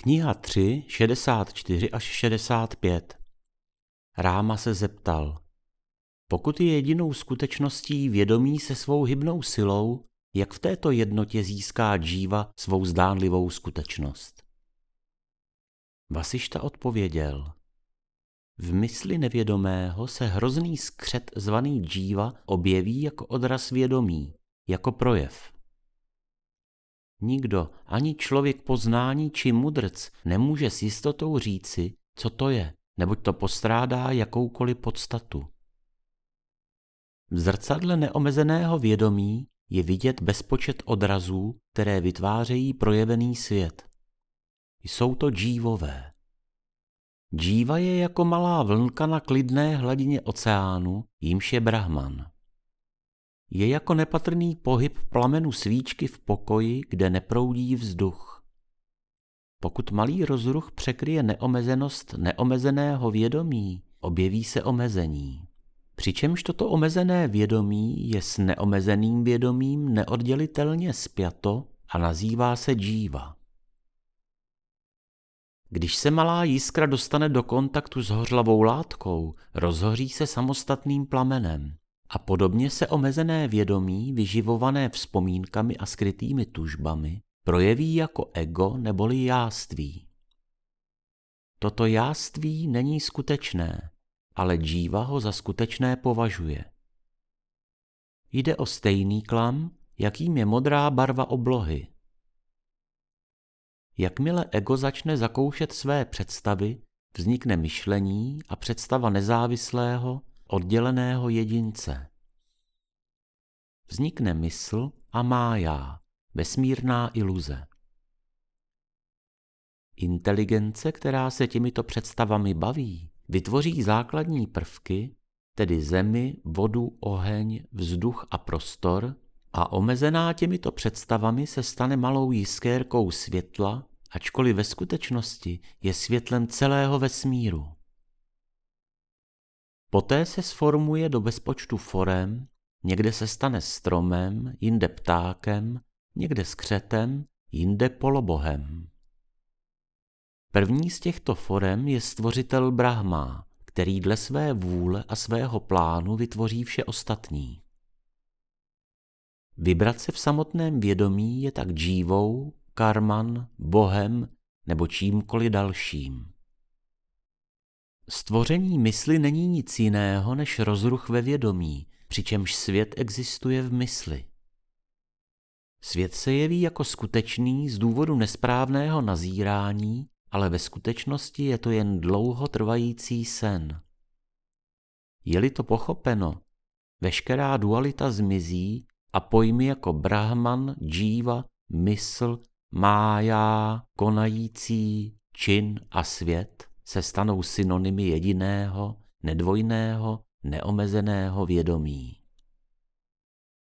Kniha 3, 64 až 65 Ráma se zeptal, pokud je jedinou skutečností vědomí se svou hybnou silou, jak v této jednotě získá džíva svou zdánlivou skutečnost? Vasišta odpověděl, v mysli nevědomého se hrozný skřet zvaný džíva objeví jako odraz vědomí, jako projev. Nikdo, ani člověk poznání či mudrc, nemůže s jistotou říci, co to je, neboť to postrádá jakoukoliv podstatu. V zrcadle neomezeného vědomí je vidět bezpočet odrazů, které vytvářejí projevený svět. Jsou to džívové. Džíva je jako malá vlnka na klidné hladině oceánu, jímž je Brahman je jako nepatrný pohyb plamenu svíčky v pokoji, kde neproudí vzduch. Pokud malý rozruch překryje neomezenost neomezeného vědomí, objeví se omezení. Přičemž toto omezené vědomí je s neomezeným vědomím neoddělitelně spjato a nazývá se džíva. Když se malá jiskra dostane do kontaktu s hořlavou látkou, rozhoří se samostatným plamenem. A podobně se omezené vědomí, vyživované vzpomínkami a skrytými tužbami, projeví jako ego neboli jáství. Toto jáství není skutečné, ale džíva ho za skutečné považuje. Jde o stejný klam, jakým je modrá barva oblohy. Jakmile ego začne zakoušet své představy, vznikne myšlení a představa nezávislého, odděleného jedince. Vznikne mysl a má já, vesmírná iluze. Inteligence, která se těmito představami baví, vytvoří základní prvky, tedy zemi, vodu, oheň, vzduch a prostor, a omezená těmito představami se stane malou jiskérkou světla, ačkoliv ve skutečnosti je světlem celého vesmíru. Poté se sformuje do bezpočtu forem, někde se stane stromem, jinde ptákem, někde skřetem, jinde polobohem. První z těchto forem je stvořitel Brahma, který dle své vůle a svého plánu vytvoří vše ostatní. Vibrace v samotném vědomí je tak džívou, karman, bohem nebo čímkoliv dalším. Stvoření mysli není nic jiného než rozruch ve vědomí, přičemž svět existuje v mysli. Svět se jeví jako skutečný z důvodu nesprávného nazírání, ale ve skutečnosti je to jen dlouho trvající sen. Je-li to pochopeno, veškerá dualita zmizí a pojmy jako Brahman, džíva, mysl, mája, konající, čin a svět se stanou synonymy jediného, nedvojného, neomezeného vědomí.